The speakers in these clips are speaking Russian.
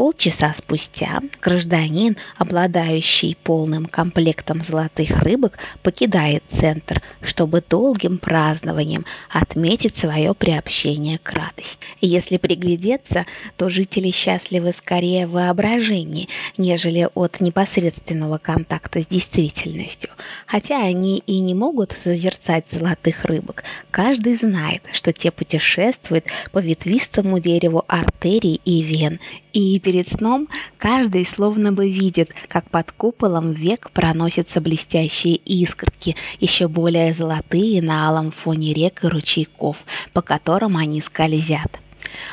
Полчаса спустя гражданин, обладающий полным комплектом золотых рыбок, покидает центр, чтобы долгим празднованием отметить свое приобщение к радости. Если приглядеться, то жители счастливы скорее в воображении, нежели от непосредственного контакта с действительностью. Хотя они и не могут созерцать золотых рыбок, каждый знает, что те путешествуют по ветвистому дереву артерий и вен, и перед сном каждый словно бы видит, как под куполом век проносятся блестящие искорки, еще более золотые на алом фоне рек и ручейков, по которым они скользят.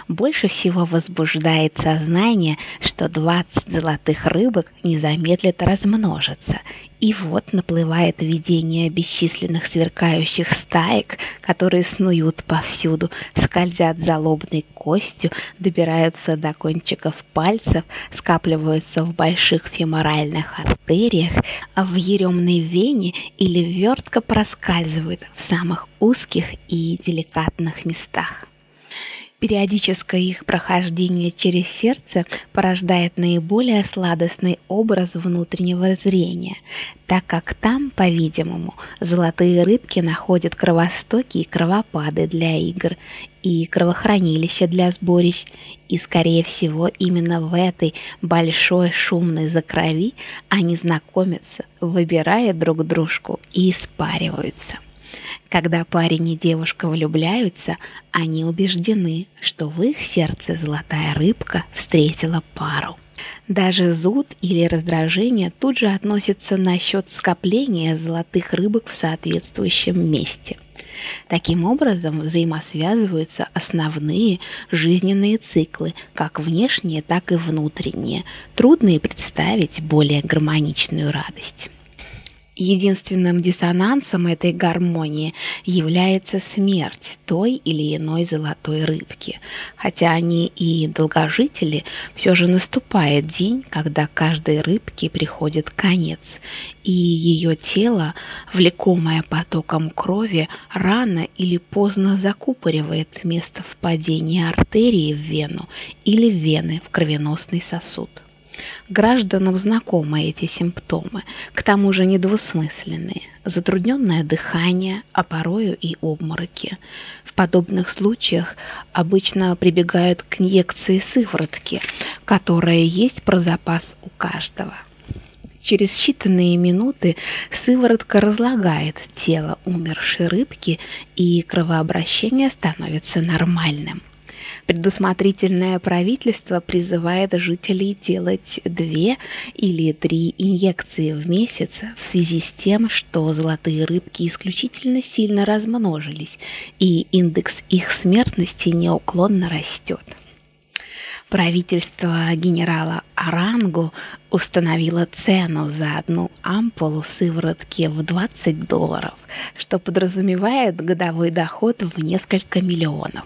Больше всего возбуждает сознание, что двадцать золотых рыбок не замедлят размножиться. И вот наплывает видение бесчисленных сверкающих стаек, которые снуют повсюду, скользят за лобной костью, добираются до кончиков пальцев, скапливаются в больших феморальных артериях, а в еремной вене или вертко проскальзывают в самых узких и деликатных местах. Периодическое их прохождение через сердце порождает наиболее сладостный образ внутреннего зрения, так как там, по-видимому, золотые рыбки находят кровостоки и кровопады для игр и кровохранилища для сборищ, и, скорее всего, именно в этой большой шумной закрови они знакомятся, выбирая друг дружку и испариваются. Когда парень и девушка влюбляются, они убеждены, что в их сердце золотая рыбка встретила пару. Даже зуд или раздражение тут же относятся на счет скопления золотых рыбок в соответствующем месте. Таким образом взаимосвязываются основные жизненные циклы, как внешние, так и внутренние. Трудно и представить более гармоничную радость. Единственным диссонансом этой гармонии является смерть той или иной золотой рыбки. Хотя они и долгожители, все же наступает день, когда каждой рыбке приходит конец, и ее тело, влекомое потоком крови, рано или поздно закупоривает место впадения артерии в вену или вены в кровеносный сосуд. Гражданам знакомы эти симптомы, к тому же недвусмысленные. Затрудненное дыхание, а порою и обмороки. В подобных случаях обычно прибегают к инъекции сыворотки, которая есть про запас у каждого. Через считанные минуты сыворотка разлагает тело умершей рыбки, и кровообращение становится нормальным. Предусмотрительное правительство призывает жителей делать две или три инъекции в месяц в связи с тем, что золотые рыбки исключительно сильно размножились, и индекс их смертности неуклонно растет. Правительство генерала Арангу установило цену за одну ампулу сыворотки в 20 долларов, что подразумевает годовой доход в несколько миллионов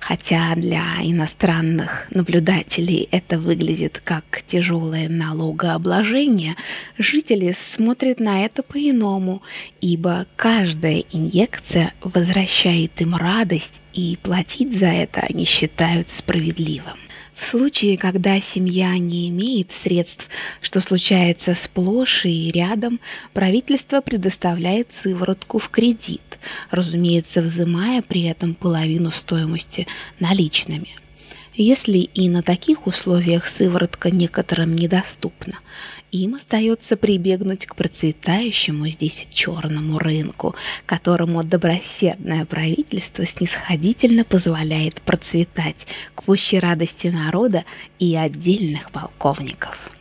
хотя для иностранных наблюдателей это выглядит как тяжелое налогообложение, жители смотрят на это по-иному, ибо каждая инъекция возвращает им радость, и платить за это они считают справедливым. В случае, когда семья не имеет средств, что случается сплошь и рядом, правительство предоставляет сыворотку в кредит, разумеется, взимая при этом половину стоимости наличными. Если и на таких условиях сыворотка некоторым недоступна, им остается прибегнуть к процветающему здесь черному рынку, которому добросердное правительство снисходительно позволяет процветать к пущей радости народа и отдельных полковников.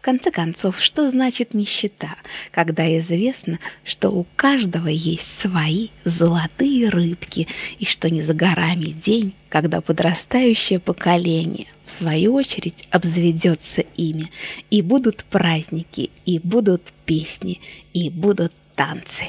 В конце концов, что значит нищета, когда известно, что у каждого есть свои золотые рыбки, и что не за горами день, когда подрастающее поколение, в свою очередь, обзаведется ими, и будут праздники, и будут песни, и будут танцы.